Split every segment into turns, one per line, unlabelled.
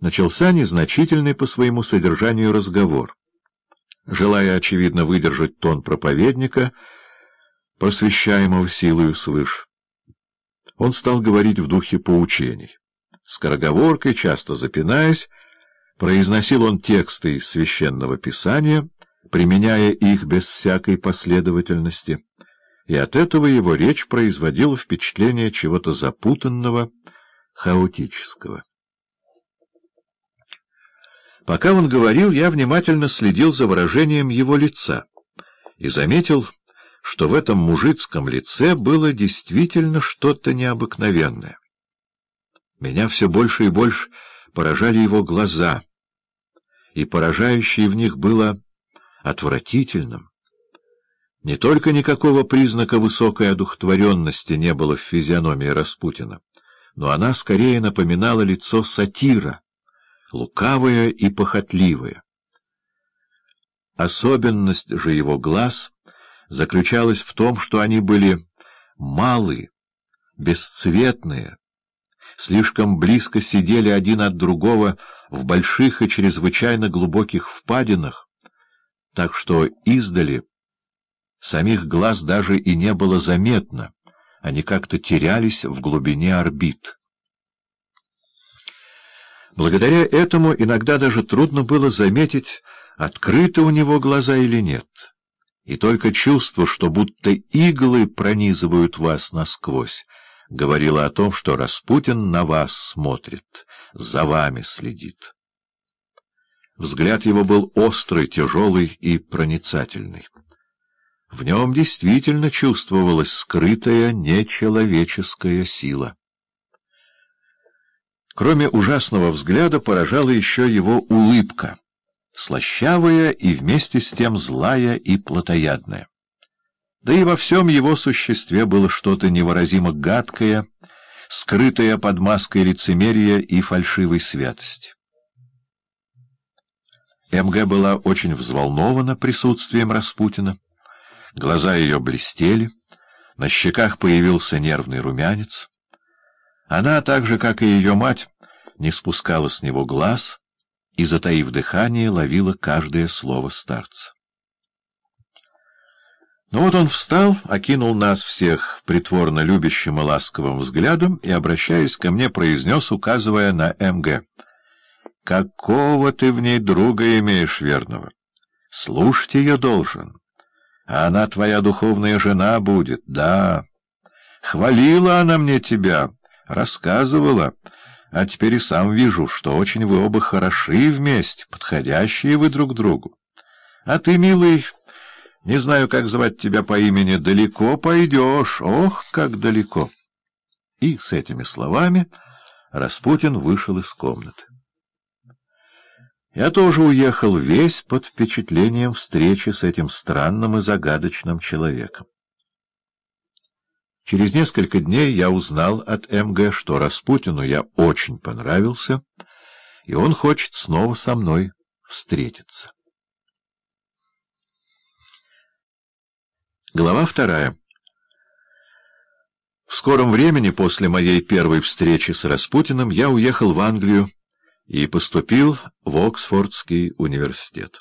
начался незначительный по своему содержанию разговор. Желая, очевидно, выдержать тон проповедника, просвещаемого силою свыше, он стал говорить в духе поучений. Скороговоркой, часто запинаясь, произносил он тексты из Священного Писания, применяя их без всякой последовательности, и от этого его речь производила впечатление чего-то запутанного, хаотического. Пока он говорил, я внимательно следил за выражением его лица и заметил, что в этом мужицком лице было действительно что-то необыкновенное. Меня все больше и больше поражали его глаза, и поражающее в них было отвратительным. Не только никакого признака высокой одухотворенности не было в физиономии Распутина, но она скорее напоминала лицо сатира, лукавое и похотливое. Особенность же его глаз заключалась в том, что они были малые, бесцветные, слишком близко сидели один от другого в больших и чрезвычайно глубоких впадинах, так что издали самих глаз даже и не было заметно, они как-то терялись в глубине орбит. Благодаря этому иногда даже трудно было заметить, открыты у него глаза или нет. И только чувство, что будто иглы пронизывают вас насквозь, говорило о том, что Распутин на вас смотрит, за вами следит. Взгляд его был острый, тяжелый и проницательный. В нем действительно чувствовалась скрытая нечеловеческая сила. Кроме ужасного взгляда поражала еще его улыбка, слащавая и вместе с тем злая и плотоядная. Да и во всем его существе было что-то невыразимо гадкое, скрытое под маской лицемерия и фальшивой святости. МГ была очень взволнована присутствием Распутина. Глаза ее блестели, на щеках появился нервный румянец. Она, так же, как и ее мать, не спускала с него глаз и, затаив дыхание, ловила каждое слово старца. Но вот он встал, окинул нас всех притворно любящим и ласковым взглядом и, обращаясь ко мне, произнес, указывая на МГ. «Какого ты в ней друга имеешь верного? Слушать ее должен. А она твоя духовная жена будет, да. Хвалила она мне тебя» рассказывала, а теперь и сам вижу, что очень вы оба хороши вместе, подходящие вы друг другу. А ты, милый, не знаю, как звать тебя по имени, далеко пойдешь, ох, как далеко. И с этими словами Распутин вышел из комнаты. Я тоже уехал весь под впечатлением встречи с этим странным и загадочным человеком. Через несколько дней я узнал от МГ, что Распутину я очень понравился, и он хочет снова со мной встретиться. Глава вторая. В скором времени после моей первой встречи с Распутиным я уехал в Англию и поступил в Оксфордский университет.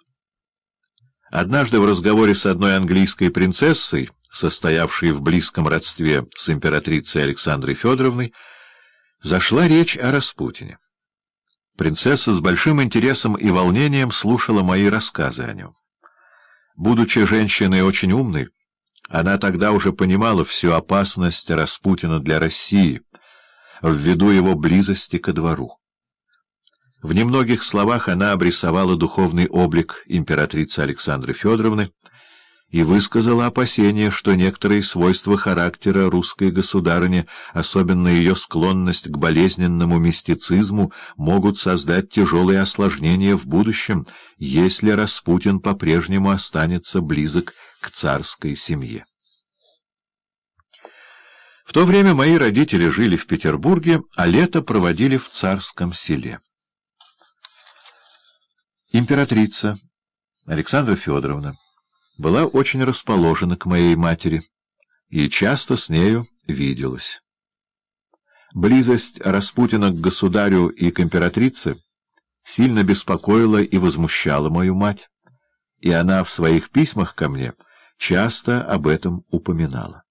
Однажды в разговоре с одной английской принцессой состоявшей в близком родстве с императрицей Александрой Федоровной, зашла речь о Распутине. Принцесса с большим интересом и волнением слушала мои рассказы о нем. Будучи женщиной очень умной, она тогда уже понимала всю опасность Распутина для России, ввиду его близости ко двору. В немногих словах она обрисовала духовный облик императрицы Александры Федоровны, и высказала опасение, что некоторые свойства характера русской государыни, особенно ее склонность к болезненному мистицизму, могут создать тяжелые осложнения в будущем, если Распутин по-прежнему останется близок к царской семье. В то время мои родители жили в Петербурге, а лето проводили в царском селе. Императрица Александра Федоровна была очень расположена к моей матери и часто с нею виделась. Близость Распутина к государю и к императрице сильно беспокоило и возмущало мою мать, и она в своих письмах ко мне часто об этом упоминала.